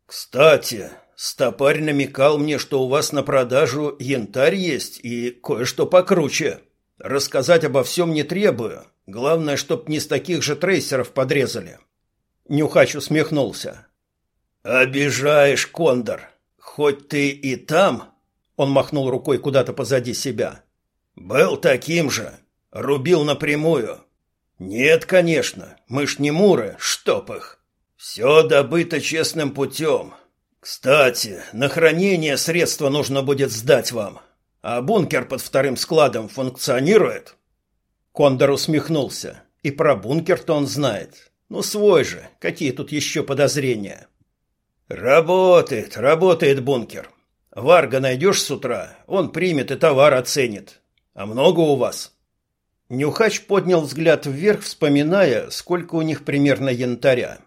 Кстати, стопарь намекал мне, что у вас на продажу янтарь есть и кое-что покруче. Рассказать обо всем не требую. Главное, чтоб не с таких же трейсеров подрезали. Нюхач усмехнулся. Обижаешь, Кондор. Хоть ты и там, он махнул рукой куда-то позади себя. Был таким же, рубил напрямую. Нет, конечно, мы ж не муры, чтоб их. Все добыто честным путем. Кстати, на хранение средства нужно будет сдать вам. А бункер под вторым складом функционирует? Кондор усмехнулся. И про бункер-то он знает. Ну, свой же, какие тут еще подозрения? Работает, работает бункер. Варга найдешь с утра, он примет и товар оценит. А много у вас? Нюхач поднял взгляд вверх, вспоминая, сколько у них примерно янтаря.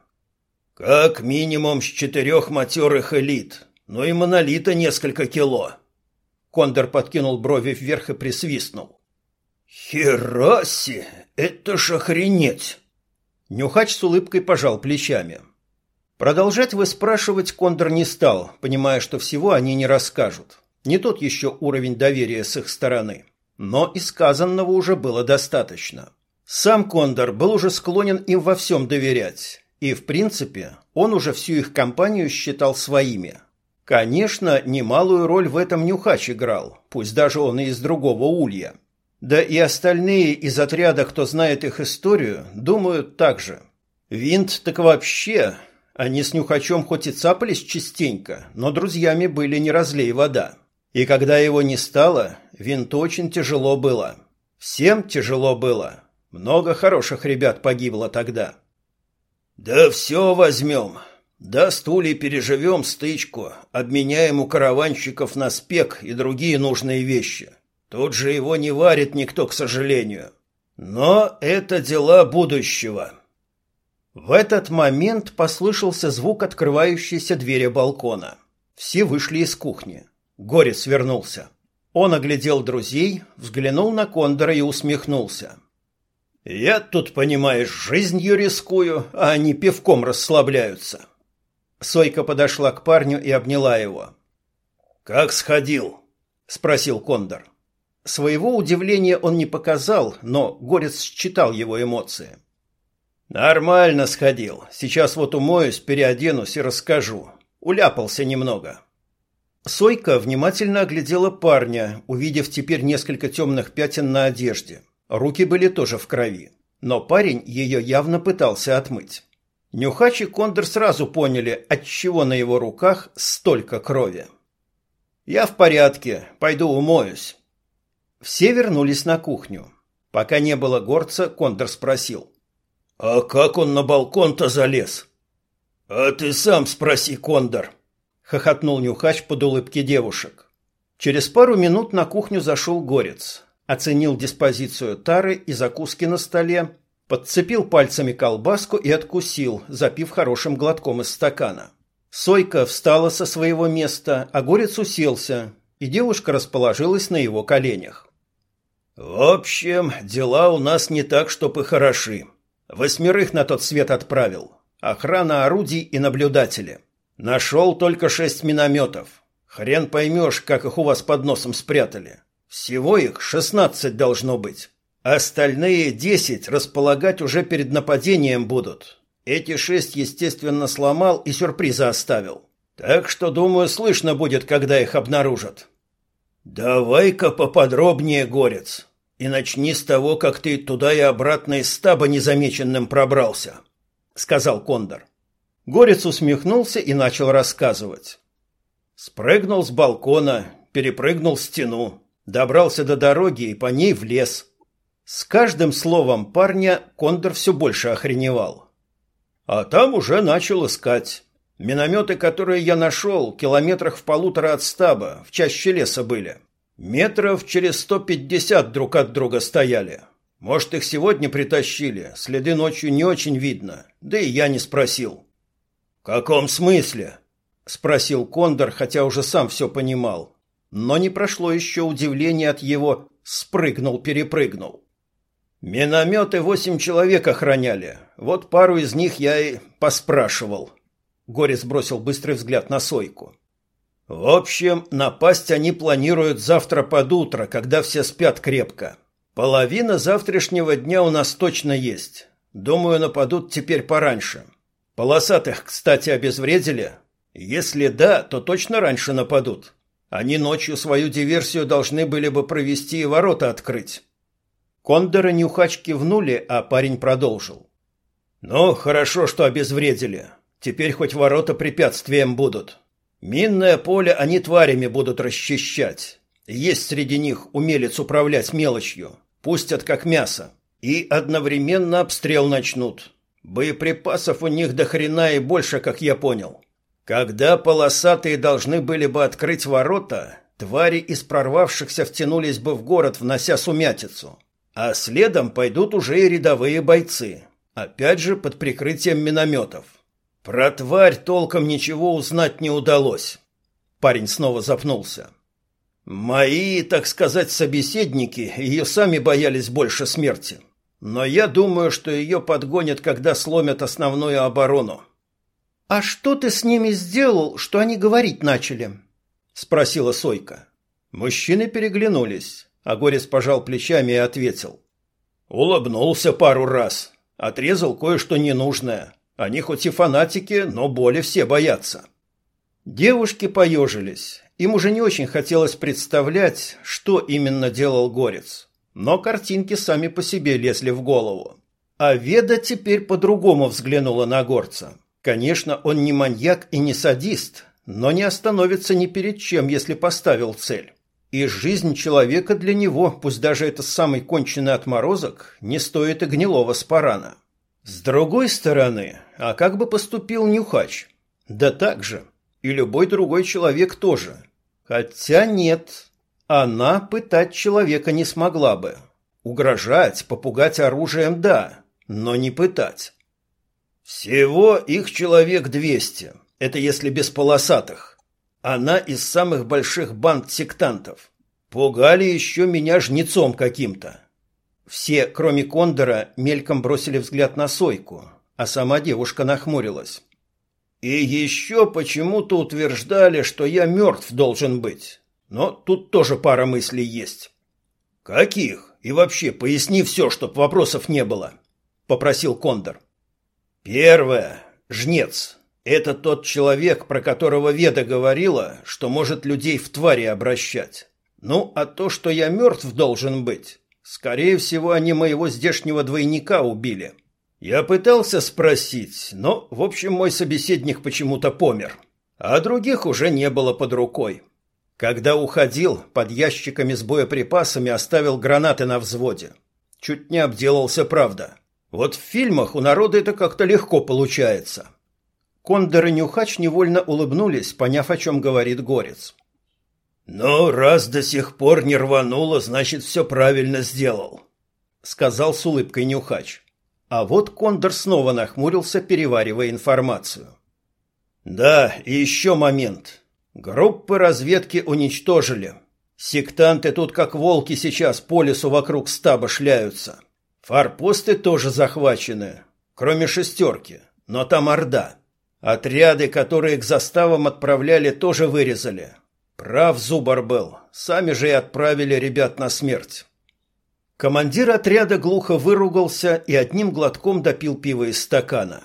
Как минимум с четырех матерых элит, но и монолита несколько кило. Кондор подкинул брови вверх и присвистнул. «Хераси! Это ж охренеть!» Нюхач с улыбкой пожал плечами. Продолжать выспрашивать Кондор не стал, понимая, что всего они не расскажут. Не тот еще уровень доверия с их стороны. Но и сказанного уже было достаточно. Сам Кондор был уже склонен им во всем доверять. И, в принципе, он уже всю их компанию считал своими. Конечно, немалую роль в этом Нюхач играл, пусть даже он и из другого улья. Да и остальные из отряда, кто знает их историю, думают так же. Винт так вообще они с Нюхачом хоть и цапались частенько, но друзьями были не разлей вода. И когда его не стало, Винту очень тяжело было. Всем тяжело было. Много хороших ребят погибло тогда. «Да все возьмем. Да стулей переживем стычку, обменяем у караванщиков на спек и другие нужные вещи. Тут же его не варит никто, к сожалению. Но это дела будущего». В этот момент послышался звук открывающейся двери балкона. Все вышли из кухни. Горец вернулся. Он оглядел друзей, взглянул на Кондора и усмехнулся. «Я тут, понимаешь, жизнью рискую, а они пивком расслабляются». Сойка подошла к парню и обняла его. «Как сходил?» — спросил Кондор. Своего удивления он не показал, но Горец считал его эмоции. Нормально сходил. Сейчас вот умоюсь, переоденусь и расскажу. Уляпался немного. Сойка внимательно оглядела парня, увидев теперь несколько темных пятен на одежде. Руки были тоже в крови. Но парень ее явно пытался отмыть. Нюхач и Кондор сразу поняли, от чего на его руках столько крови. «Я в порядке, пойду умоюсь». Все вернулись на кухню. Пока не было горца, Кондор спросил. «А как он на балкон-то залез?» «А ты сам спроси, Кондор», — хохотнул Нюхач под улыбки девушек. Через пару минут на кухню зашел Горец, оценил диспозицию тары и закуски на столе, подцепил пальцами колбаску и откусил, запив хорошим глотком из стакана. Сойка встала со своего места, а Горец уселся, и девушка расположилась на его коленях. «В общем, дела у нас не так, чтоб и хороши», Восьмерых на тот свет отправил. Охрана орудий и наблюдатели. Нашел только шесть минометов. Хрен поймешь, как их у вас под носом спрятали. Всего их шестнадцать должно быть. Остальные десять располагать уже перед нападением будут. Эти шесть, естественно, сломал и сюрпризы оставил. Так что, думаю, слышно будет, когда их обнаружат. Давай-ка поподробнее, Горец. И начни с того, как ты туда и обратно из стаба незамеченным пробрался, сказал Кондор. Горец усмехнулся и начал рассказывать. Спрыгнул с балкона, перепрыгнул стену, добрался до дороги и по ней в лес. С каждым словом парня Кондор все больше охреневал. А там уже начал искать. Минометы, которые я нашел, километрах в полутора от стаба, в чаще леса были. Метров через сто пятьдесят друг от друга стояли. Может, их сегодня притащили, следы ночью не очень видно, да и я не спросил. «В каком смысле?» – спросил Кондор, хотя уже сам все понимал. Но не прошло еще удивление от его «спрыгнул-перепрыгнул». Минометы восемь человек охраняли. Вот пару из них я и поспрашивал. Горец бросил быстрый взгляд на Сойку. В общем, напасть они планируют завтра под утро, когда все спят крепко. Половина завтрашнего дня у нас точно есть. Думаю, нападут теперь пораньше. Полосатых, кстати, обезвредили? Если да, то точно раньше нападут. Они ночью свою диверсию должны были бы провести и ворота открыть. Кондор и Нюхач кивнули, а парень продолжил. «Ну, хорошо, что обезвредили. Теперь хоть ворота препятствием будут. Минное поле они тварями будут расчищать. Есть среди них умелец управлять мелочью. Пустят как мясо. И одновременно обстрел начнут. Боеприпасов у них до хрена и больше, как я понял. Когда полосатые должны были бы открыть ворота, твари из прорвавшихся втянулись бы в город, внося сумятицу. А следом пойдут уже и рядовые бойцы. Опять же под прикрытием минометов. Про тварь толком ничего узнать не удалось. Парень снова запнулся. Мои, так сказать, собеседники ее сами боялись больше смерти. Но я думаю, что ее подгонят, когда сломят основную оборону. А что ты с ними сделал, что они говорить начали? спросила Сойка. Мужчины переглянулись, а Горец пожал плечами и ответил: Улыбнулся пару раз, отрезал кое-что ненужное. Они хоть и фанатики, но боли все боятся. Девушки поежились. Им уже не очень хотелось представлять, что именно делал Горец. Но картинки сами по себе лезли в голову. А Веда теперь по-другому взглянула на Горца. Конечно, он не маньяк и не садист, но не остановится ни перед чем, если поставил цель. И жизнь человека для него, пусть даже это самый конченый отморозок, не стоит и гнилого спарана. С другой стороны, а как бы поступил Нюхач? Да так же. И любой другой человек тоже. Хотя нет, она пытать человека не смогла бы. Угрожать, попугать оружием – да, но не пытать. Всего их человек двести. Это если без полосатых. Она из самых больших банд сектантов. Пугали еще меня жнецом каким-то. Все, кроме Кондора, мельком бросили взгляд на Сойку, а сама девушка нахмурилась. И еще почему-то утверждали, что я мертв должен быть. Но тут тоже пара мыслей есть. Каких? И вообще, поясни все, чтоб вопросов не было, попросил Кондор. Первое. Жнец. Это тот человек, про которого Веда говорила, что может людей в твари обращать. Ну, а то, что я мертв должен быть, Скорее всего, они моего здешнего двойника убили. Я пытался спросить, но, в общем, мой собеседник почему-то помер. А других уже не было под рукой. Когда уходил, под ящиками с боеприпасами оставил гранаты на взводе. Чуть не обделался, правда. Вот в фильмах у народа это как-то легко получается. Кондор и Нюхач невольно улыбнулись, поняв, о чем говорит Горец. «Ну, раз до сих пор не рвануло, значит, все правильно сделал», — сказал с улыбкой Нюхач. А вот Кондор снова нахмурился, переваривая информацию. «Да, и еще момент. Группы разведки уничтожили. Сектанты тут как волки сейчас по лесу вокруг стаба шляются. Форпосты тоже захвачены, кроме шестерки, но там орда. Отряды, которые к заставам отправляли, тоже вырезали. Прав Зубар был. Сами же и отправили ребят на смерть. Командир отряда глухо выругался и одним глотком допил пиво из стакана.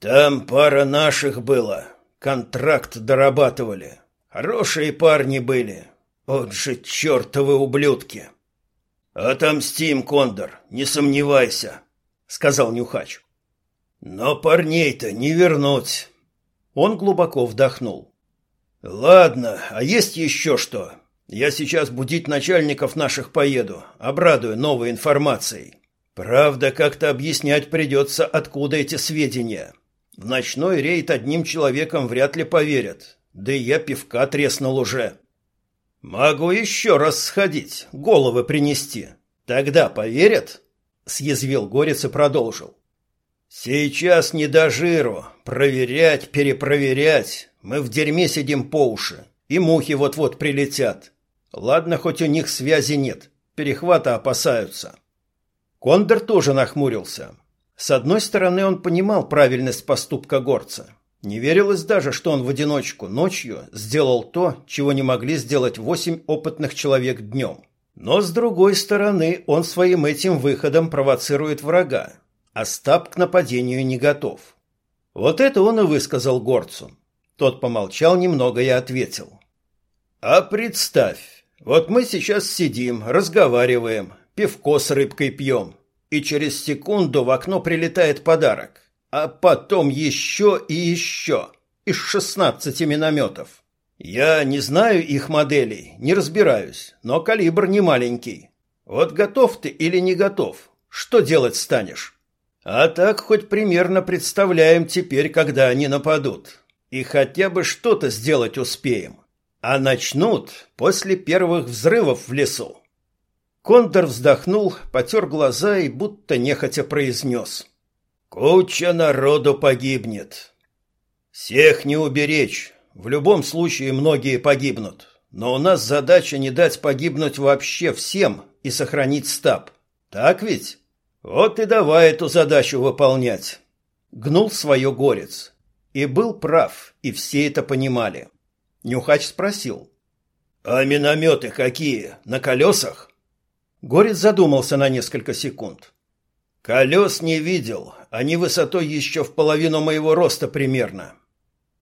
Там пара наших было. Контракт дорабатывали. Хорошие парни были. Вот же чертовы ублюдки. Отомстим, Кондор, не сомневайся, сказал Нюхач. Но парней-то не вернуть. Он глубоко вдохнул. Ладно, а есть еще что? Я сейчас будить начальников наших поеду, обрадую новой информацией. Правда, как-то объяснять придется, откуда эти сведения. В ночной рейд одним человеком вряд ли поверят. Да и я пивка треснул уже. Могу еще раз сходить, головы принести. Тогда поверят? Съязвил Горец и продолжил. Сейчас не до жиру. Проверять, перепроверять. Мы в дерьме сидим по уши, и мухи вот-вот прилетят. Ладно, хоть у них связи нет, перехвата опасаются. Кондор тоже нахмурился. С одной стороны, он понимал правильность поступка горца. Не верилось даже, что он в одиночку ночью сделал то, чего не могли сделать восемь опытных человек днем. Но, с другой стороны, он своим этим выходом провоцирует врага. Остап к нападению не готов. Вот это он и высказал горцу. Тот помолчал немного и ответил. «А представь, вот мы сейчас сидим, разговариваем, пивко с рыбкой пьем, и через секунду в окно прилетает подарок а потом еще и еще, из шестнадцати минометов. Я не знаю их моделей, не разбираюсь, но калибр не маленький. Вот готов ты или не готов, что делать станешь? А так хоть примерно представляем теперь, когда они нападут. И хотя бы что-то сделать успеем. А начнут после первых взрывов в лесу. Кондор вздохнул, потер глаза и будто нехотя произнес — Куча народу погибнет. Всех не уберечь. В любом случае многие погибнут. Но у нас задача не дать погибнуть вообще всем и сохранить стаб. Так ведь? Вот и давай эту задачу выполнять. Гнул свое горец. И был прав, и все это понимали. Нюхач спросил. «А минометы какие? На колесах?» Горец задумался на несколько секунд. «Колес не видел, они высотой еще в половину моего роста примерно.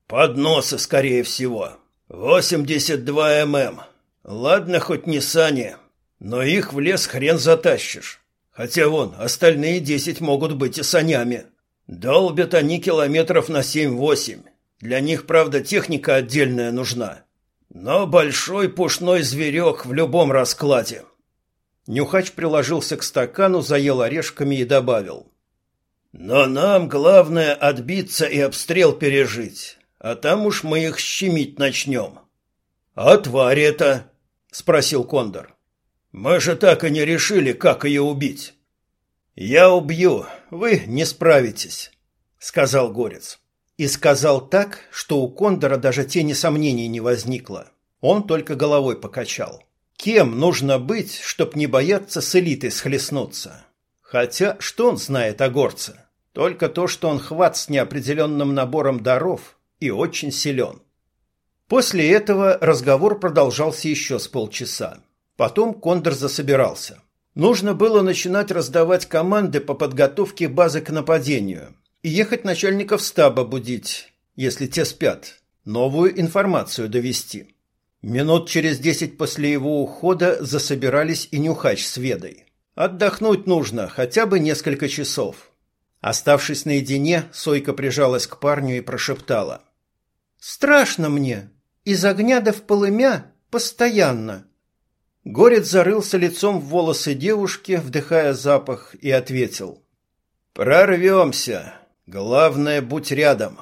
Подносы, скорее всего. 82 мм. Ладно, хоть не сани, но их в лес хрен затащишь. Хотя вон, остальные 10 могут быть и санями. Долбят они километров на 7-8. Для них, правда, техника отдельная нужна. Но большой пушной зверек в любом раскладе. Нюхач приложился к стакану, заел орешками и добавил. Но нам главное отбиться и обстрел пережить, а там уж мы их щемить начнем. — А тварь это? — спросил Кондор. — Мы же так и не решили, как ее убить. — Я убью, вы не справитесь, — сказал Горец. И сказал так, что у Кондора даже тени сомнений не возникло. Он только головой покачал. Кем нужно быть, чтоб не бояться с элитой схлестнуться? Хотя что он знает о горце? Только то, что он хват с неопределенным набором даров и очень силен. После этого разговор продолжался еще с полчаса. Потом Кондор засобирался. Нужно было начинать раздавать команды по подготовке базы к нападению и ехать начальников стаба будить, если те спят, новую информацию довести. Минут через десять после его ухода засобирались и Нюхач с Ведой. Отдохнуть нужно хотя бы несколько часов. Оставшись наедине, Сойка прижалась к парню и прошептала. «Страшно мне. Из огня до в полымя постоянно». Горец зарылся лицом в волосы девушки, вдыхая запах, и ответил. «Прорвемся. Главное, будь рядом».